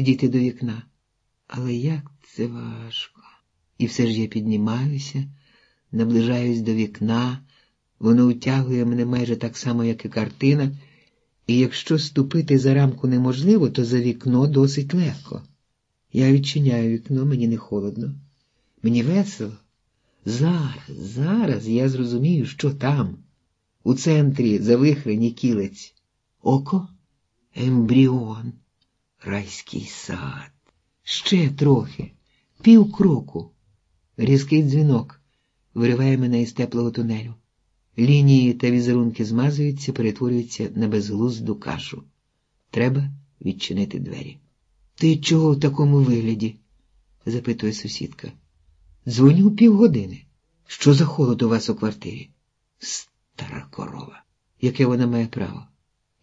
підійти до вікна. Але як це важко. І все ж я піднімаюся, наближаюсь до вікна, воно утягує мене майже так само, як і картина, і якщо ступити за рамку неможливо, то за вікно досить легко. Я відчиняю вікно, мені не холодно, мені весело. Зараз, зараз я зрозумію, що там, у центрі завихрені кілець. Око, ембріон, райський сад. Ще трохи, пів кроку. Різкий дзвінок вириває мене із теплого тунелю. Лінії та візерунки змазуються, перетворюються на безглузду кашу. Треба відчинити двері. Ти чого в такому вигляді? запитує сусідка. Дзвоню півгодини. Що за холод у вас у квартирі? Стара корова. Яке вона має право?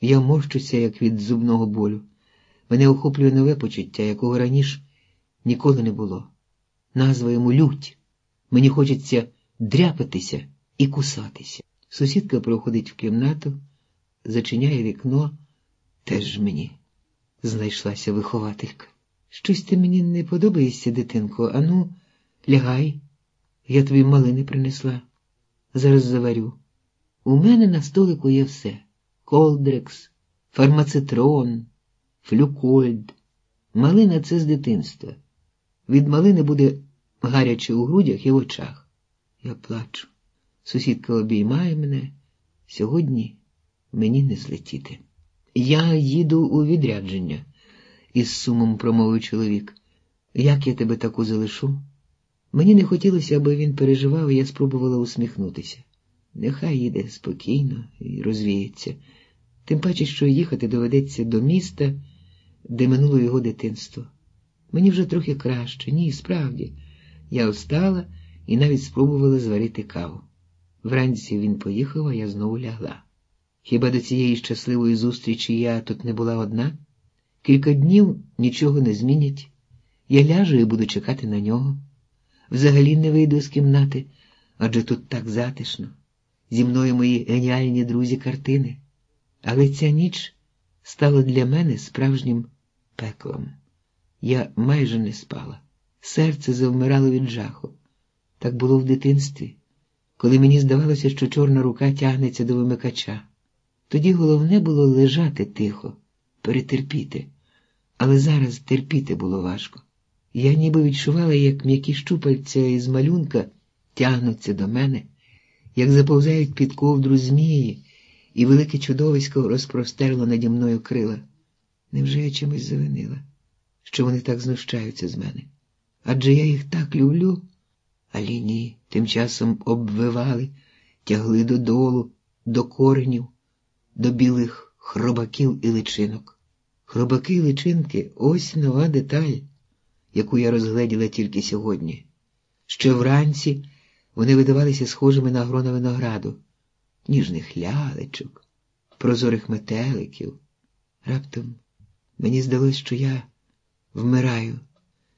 Я морщуся, як від зубного болю. Мене охоплює нове почуття, якого раніше ніколи не було. Назва йому лють. Мені хочеться дряпатися і кусатися. Сусідка проходить в кімнату, зачиняє вікно, теж мені знайшлася вихователька. Щось ти мені не подобаєшся, дитинко, ану, лягай, я тобі малини принесла. Зараз заварю. У мене на столику є все: колдрекс, фармацитрон, флюкольд. Малина це з дитинства. Від малини буде гаряче у грудях і в очах. Я плачу. Сусідка обіймає мене. Сьогодні мені не злетіти. Я їду у відрядження, із сумом промовив чоловік. Як я тебе таку залишу? Мені не хотілося, аби він переживав, і я спробувала усміхнутися. Нехай їде спокійно і розвіється, тим паче, що їхати доведеться до міста, де минуло його дитинство. Мені вже трохи краще, ні, справді. Я встала і навіть спробувала зварити каву. Вранці він поїхав, а я знову лягла. Хіба до цієї щасливої зустрічі я тут не була одна? Кілька днів нічого не змінять. Я ляжу і буду чекати на нього. Взагалі не вийду з кімнати, адже тут так затишно. Зі мною мої геніальні друзі картини. Але ця ніч стала для мене справжнім пеклом. Я майже не спала. Серце завмирало від жаху. Так було в дитинстві, коли мені здавалося, що чорна рука тягнеться до вимикача. Тоді головне було лежати тихо, перетерпіти, але зараз терпіти було важко. Я ніби відчувала, як м'які щупальця із малюнка тягнуться до мене, як заповзають під ковдру змії, і велике чудовисько розпростерло наді мною крила. Невже я чимось завинила, що вони так знущаються з мене? Адже я їх так люблю, а лінії тим часом обвивали, тягли додолу, до коренів, до білих хробаків і личинок. Хробаки і личинки ось нова деталь яку я розгледіла тільки сьогодні. Ще вранці вони видавалися схожими на грона винограду, ніжних лялечок, прозорих метеликів. Раптом мені здалося, що я вмираю,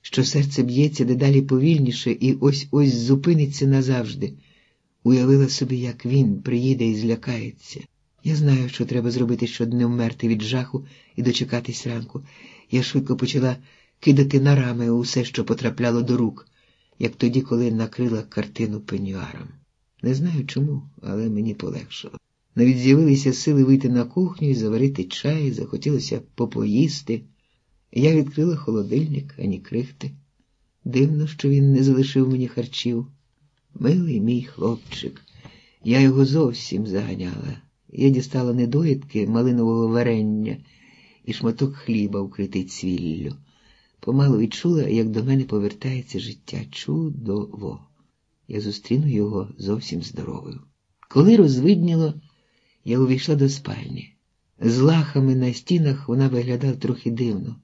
що серце б'ється дедалі повільніше і ось ось зупиниться назавжди. Уявила собі, як він приїде і злякається. Я знаю, що треба зробити, щоб не вмерти від жаху і дочекатись ранку. Я швидко почала кидати на рами усе, що потрапляло до рук, як тоді, коли накрила картину пенюаром. Не знаю чому, але мені полегшало. Навіть з'явилися сили вийти на кухню і заварити чай, захотілося попоїсти. Я відкрила холодильник, ані крихти. Дивно, що він не залишив мені харчів. Милий мій хлопчик, я його зовсім заганяла. Я дістала недоїдки малинового варення і шматок хліба, укритий цвіллю помалу відчула, як до мене повертається життя чудово. Я зустріну його зовсім здоровою. Коли розвидніло, я увійшла до спальні. З лахами на стінах вона виглядала трохи дивно,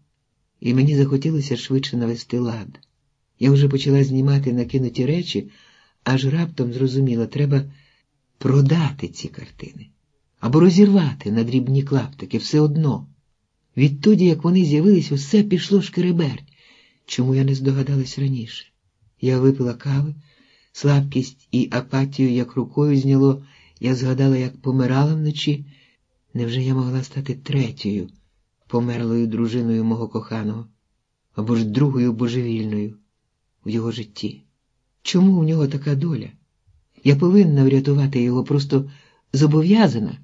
і мені захотілося швидше навести лад. Я вже почала знімати накинуті речі, аж раптом зрозуміла, треба продати ці картини або розірвати на дрібні клаптики все одно. Відтоді, як вони з'явились, усе пішло шкереберть. Чому я не здогадалась раніше? Я випила кави, слабкість і апатію, як рукою зняло, я згадала, як помирала вночі. Невже я могла стати третьою, померлою дружиною мого коханого? або ж другою божевільною в його житті. Чому у нього така доля? Я повинна врятувати його, просто зобов'язана.